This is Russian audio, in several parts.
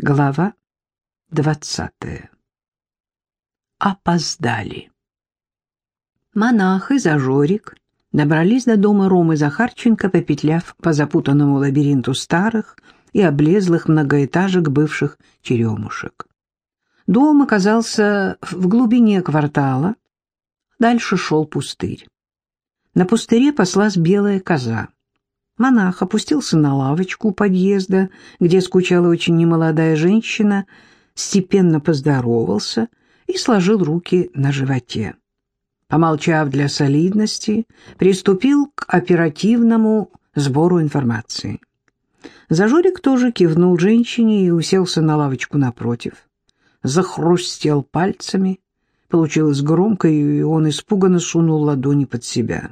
Глава двадцатая. Опоздали. Монах и Зажорик добрались до дома Ромы Захарченко, попетляв по запутанному лабиринту старых и облезлых многоэтажек бывших черемушек. Дом оказался в глубине квартала, дальше шел пустырь. На пустыре паслась белая коза. Монах опустился на лавочку у подъезда, где скучала очень немолодая женщина, степенно поздоровался и сложил руки на животе. Помолчав для солидности, приступил к оперативному сбору информации. Зажорик тоже кивнул женщине и уселся на лавочку напротив. Захрустел пальцами. Получилось громко, и он испуганно сунул ладони под себя.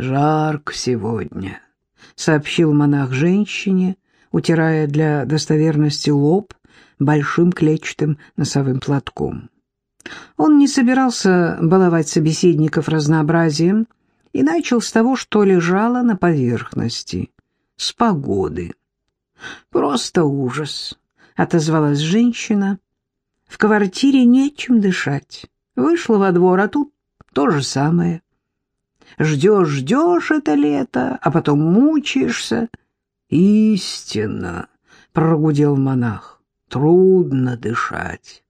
«Жарко сегодня», — сообщил монах женщине, утирая для достоверности лоб большим клетчатым носовым платком. Он не собирался баловать собеседников разнообразием и начал с того, что лежало на поверхности, с погоды. «Просто ужас», — отозвалась женщина. «В квартире нечем дышать. Вышла во двор, а тут то же самое». Ждешь-ждешь это лето, а потом мучаешься. Истинно, — прогудел монах, — трудно дышать.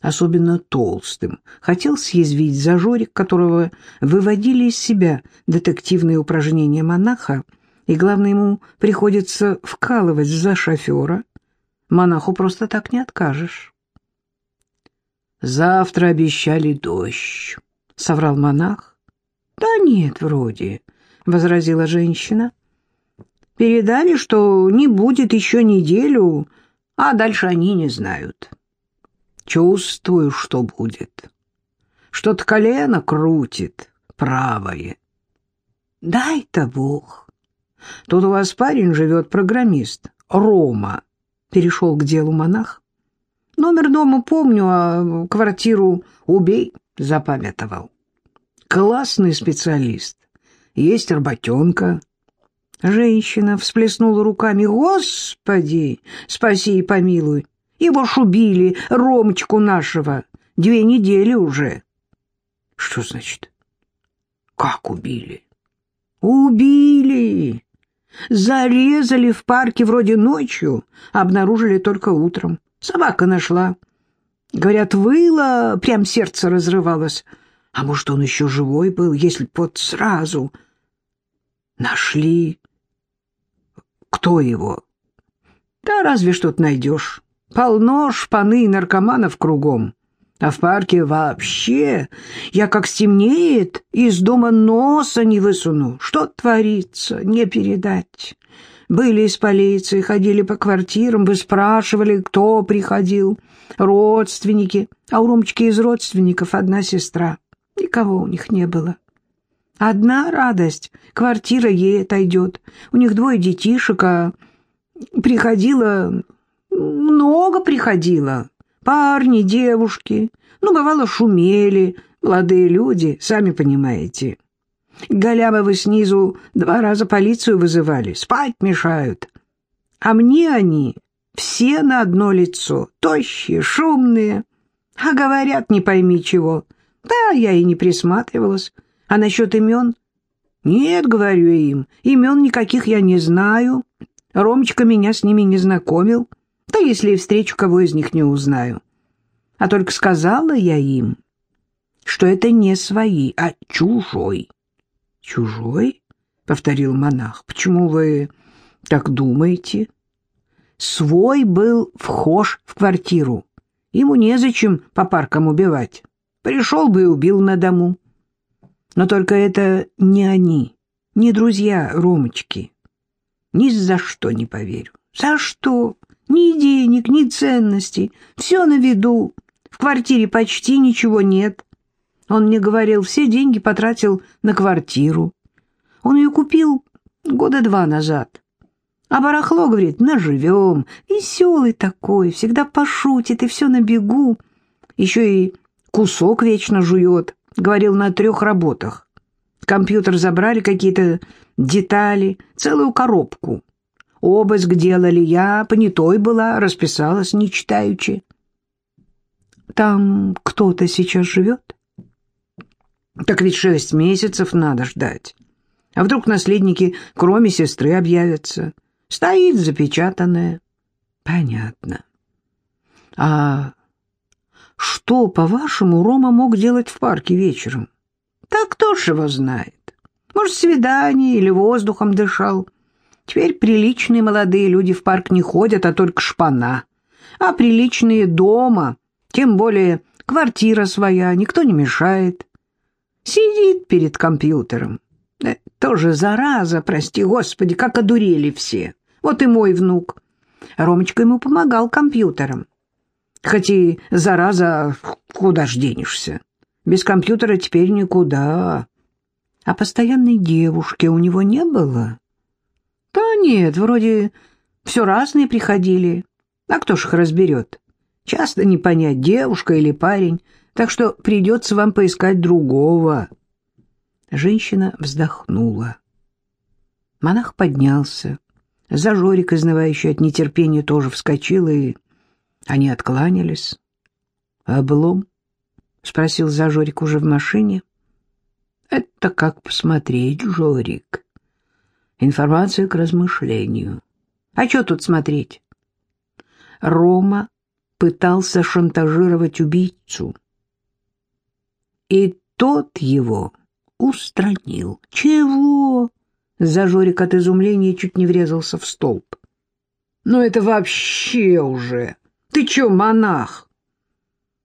Особенно толстым. Хотел съязвить зажорик, которого выводили из себя детективные упражнения монаха, и, главное, ему приходится вкалывать за шофера. Монаху просто так не откажешь. «Завтра обещали дождь», — соврал монах «Да нет, вроде», — возразила женщина. «Передали, что не будет еще неделю, а дальше они не знают». «Чувствую, что будет. Что-то колено крутит, правое». «Дай-то Бог. Тут у вас парень живет, программист, Рома», — перешел к делу монах. «Номер дома помню, а квартиру убей», — запамятовал классный специалист. Есть работенка. Женщина всплеснула руками. Господи, спаси и помилуй. Его шубили, Ромочку нашего. Две недели уже. Что значит? Как убили? Убили. Зарезали в парке вроде ночью, обнаружили только утром. Собака нашла. Говорят, выла, прям сердце разрывалось. А может, он еще живой был, если б вот сразу нашли... Кто его? Да разве что-то найдешь. Полно шпаны и наркоманов кругом. А в парке вообще я как стемнеет, из дома носа не высуну. Что творится, не передать. Были из полиции, ходили по квартирам, вы спрашивали, кто приходил. Родственники. А у Ромочки из родственников одна сестра. Никого у них не было. Одна радость — квартира ей отойдет. У них двое детишек, а приходило... Много приходило. Парни, девушки. Ну, бывало, шумели. Молодые люди, сами понимаете. Голябовы снизу два раза полицию вызывали. Спать мешают. А мне они все на одно лицо. Тощие, шумные. А говорят, не пойми чего — да, я и не присматривалась. А насчет имен? Нет, говорю им, имен никаких я не знаю. Ромочка меня с ними не знакомил. Да если и встречу кого из них не узнаю. А только сказала я им, что это не свои, а чужой. Чужой? — повторил монах. Почему вы так думаете? Свой был вхож в квартиру. Ему незачем по паркам убивать. Пришел бы и убил на дому. Но только это не они, не друзья Ромочки. Ни за что не поверю. За что? Ни денег, ни ценностей. Все на виду. В квартире почти ничего нет. Он мне говорил, все деньги потратил на квартиру. Он ее купил года два назад. А барахло, говорит, наживем. Веселый такой, всегда пошутит и все на бегу. Еще и кусок вечно жует. Говорил на трех работах. Компьютер забрали какие-то детали, целую коробку. Обыск делали я, понятой была, расписалась не читаючи. Там кто-то сейчас живет? Так ведь шесть месяцев надо ждать. А вдруг наследники, кроме сестры, объявятся? Стоит запечатанная. Понятно. А что, по-вашему, Рома мог делать в парке вечером? Так кто ж его знает? Может, свидание или воздухом дышал? Теперь приличные молодые люди в парк не ходят, а только шпана. А приличные дома, тем более квартира своя, никто не мешает. Сидит перед компьютером. Да, тоже зараза, прости господи, как одурели все. Вот и мой внук. Ромочка ему помогал компьютером. Хоть и зараза, куда ж денешься? Без компьютера теперь никуда. А постоянной девушки у него не было? Да нет, вроде все разные приходили. А кто ж их разберет? Часто не понять, девушка или парень, так что придется вам поискать другого. Женщина вздохнула. Монах поднялся. Зажорик, изнывающий от нетерпения, тоже вскочил, и они откланялись. «Облом?» — спросил Зажорик уже в машине. «Это как посмотреть, Жорик. Информация к размышлению. А что тут смотреть?» Рома пытался шантажировать убийцу. И тот его устранил. «Чего?» Зажорик от изумления чуть не врезался в столб. «Ну это вообще уже! Ты чё, монах?»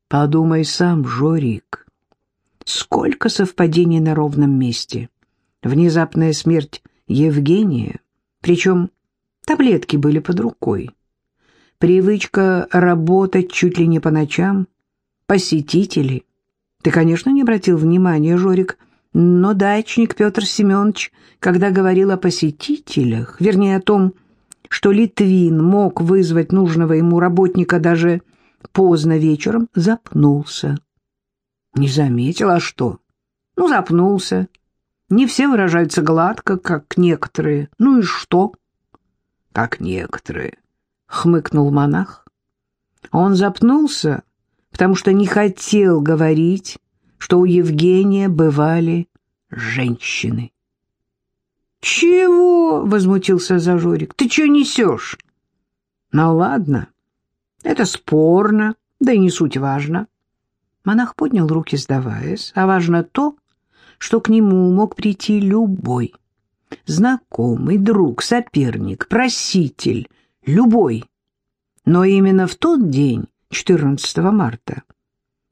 «Подумай сам, Жорик. Сколько совпадений на ровном месте. Внезапная смерть Евгения, причем таблетки были под рукой. Привычка работать чуть ли не по ночам, посетители. Ты, конечно, не обратил внимания, Жорик, но дачник Петр Семенович, когда говорил о посетителях, вернее о том, что Литвин мог вызвать нужного ему работника даже поздно вечером, запнулся. Не заметил, а что? Ну, запнулся. Не все выражаются гладко, как некоторые. Ну и что? Как некоторые, хмыкнул монах. Он запнулся, потому что не хотел говорить что у Евгения бывали женщины. «Чего?» — возмутился Зажорик. «Ты что несешь?» «Ну ладно, это спорно, да и не суть важно». Монах поднял руки, сдаваясь, а важно то, что к нему мог прийти любой. Знакомый, друг, соперник, проситель, любой. Но именно в тот день, 14 марта,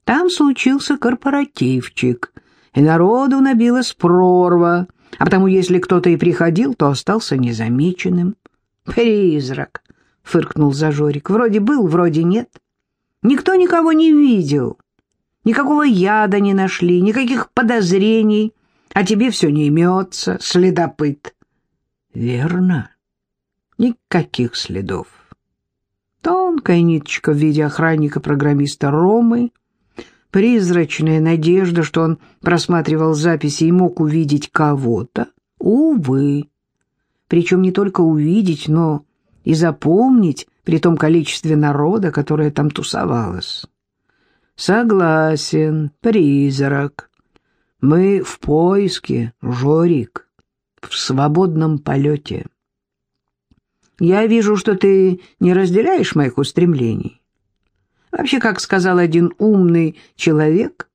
там случился корпоративчик, и народу набилась прорва, а потому если кто-то и приходил, то остался незамеченным. «Призрак!» — фыркнул Зажорик. «Вроде был, вроде нет. Никто никого не видел, никакого яда не нашли, никаких подозрений, а тебе все не имется, следопыт». «Верно. Никаких следов». Тонкая ниточка в виде охранника-программиста Ромы — призрачная надежда, что он просматривал записи и мог увидеть кого-то, увы. Причем не только увидеть, но и запомнить при том количестве народа, которое там тусовалось. Согласен, призрак. Мы в поиске, Жорик, в свободном полете. Я вижу, что ты не разделяешь моих устремлений. Вообще, как сказал один умный человек,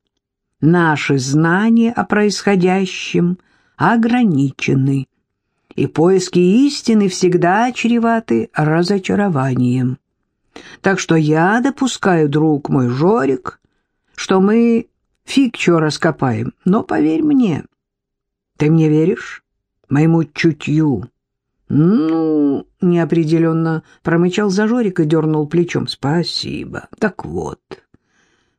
наши знания о происходящем ограничены, и поиски истины всегда чреваты разочарованием. Так что я допускаю, друг мой Жорик, что мы фиг чё раскопаем, но поверь мне. Ты мне веришь? Моему чутью. «Ну...» — неопределенно промычал Зажорик и дернул плечом. «Спасибо. Так вот,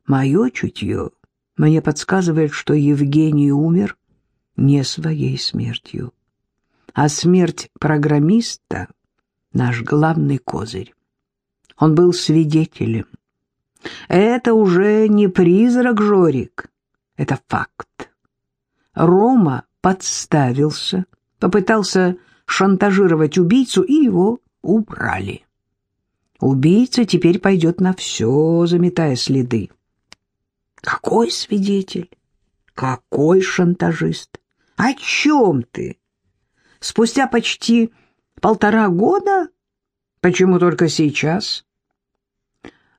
мое чутье мне подсказывает, что Евгений умер не своей смертью, а смерть программиста — наш главный козырь. Он был свидетелем. Это уже не призрак, Жорик, это факт. Рома подставился, попытался шантажировать убийцу, и его убрали. Убийца теперь пойдет на все, заметая следы. Какой свидетель? Какой шантажист? О чем ты? Спустя почти полтора года? Почему только сейчас?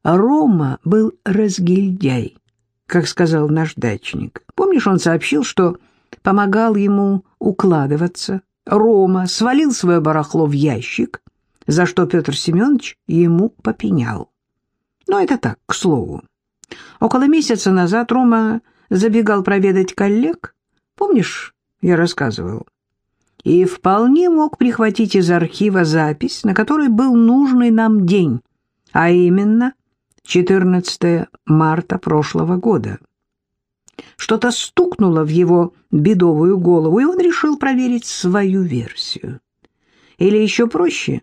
Рома был разгильдяй, как сказал наш дачник. Помнишь, он сообщил, что помогал ему укладываться? Рома свалил свое барахло в ящик, за что Петр Семенович ему попенял. Но это так, к слову. Около месяца назад Рома забегал проведать коллег. Помнишь, я рассказывал? И вполне мог прихватить из архива запись, на которой был нужный нам день, а именно 14 марта прошлого года. Что-то стукнуло в его бедовую голову, и он решил проверить свою версию. Или еще проще,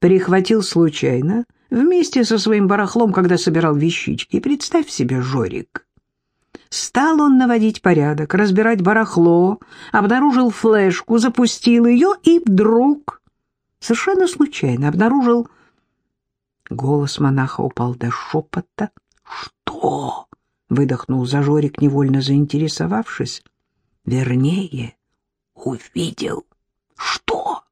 перехватил случайно, вместе со своим барахлом, когда собирал вещички. Представь себе, Жорик. Стал он наводить порядок, разбирать барахло, обнаружил флешку, запустил ее и вдруг, совершенно случайно, обнаружил... Голос монаха упал до шепота. «Что?» — выдохнул Зажорик, невольно заинтересовавшись. «Вернее, увидел. Что?»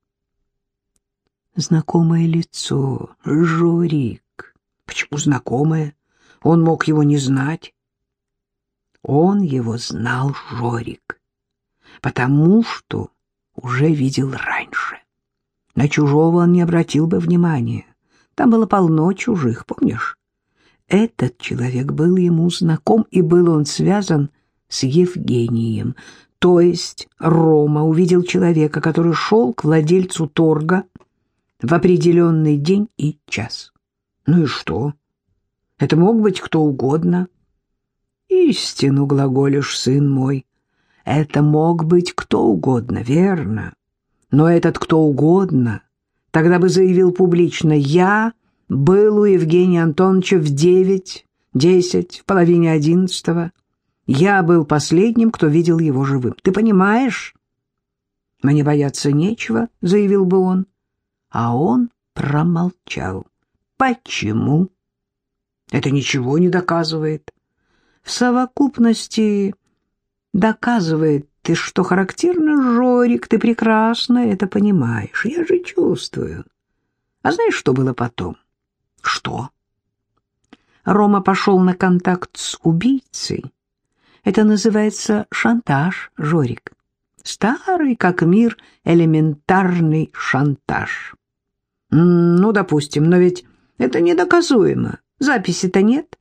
Знакомое лицо, Жорик. Почему знакомое? Он мог его не знать. Он его знал, Жорик, потому что уже видел раньше. На чужого он не обратил бы внимания. Там было полно чужих, помнишь? Этот человек был ему знаком, и был он связан с Евгением. То есть Рома увидел человека, который шел к владельцу торга, в определенный день и час. Ну и что? Это мог быть кто угодно. Истину глаголишь, сын мой. Это мог быть кто угодно, верно. Но этот кто угодно тогда бы заявил публично «Я был у Евгения Антоновича в девять, десять, в половине одиннадцатого. Я был последним, кто видел его живым. Ты понимаешь?» «Мне бояться нечего», — заявил бы он а он промолчал. Почему? Это ничего не доказывает. В совокупности доказывает ты, что характерно, Жорик, ты прекрасно это понимаешь. Я же чувствую. А знаешь, что было потом? Что? Рома пошел на контакт с убийцей. Это называется шантаж, Жорик. Старый, как мир, элементарный шантаж. Ну, допустим, но ведь это недоказуемо. Записи-то нет.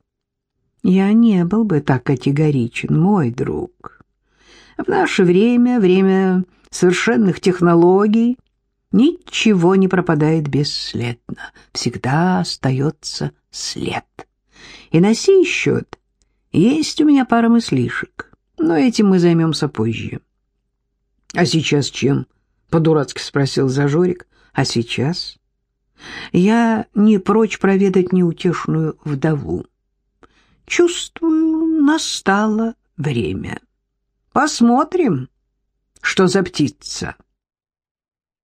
Я не был бы так категоричен, мой друг. В наше время, время совершенных технологий, ничего не пропадает бесследно. Всегда остается след. И на сей счет есть у меня пара мыслишек, но этим мы займемся позже. — А сейчас чем? — по-дурацки спросил Зажорик. — А сейчас? Я не прочь проведать неутешную вдову. Чувствую, настало время. Посмотрим, что за птица.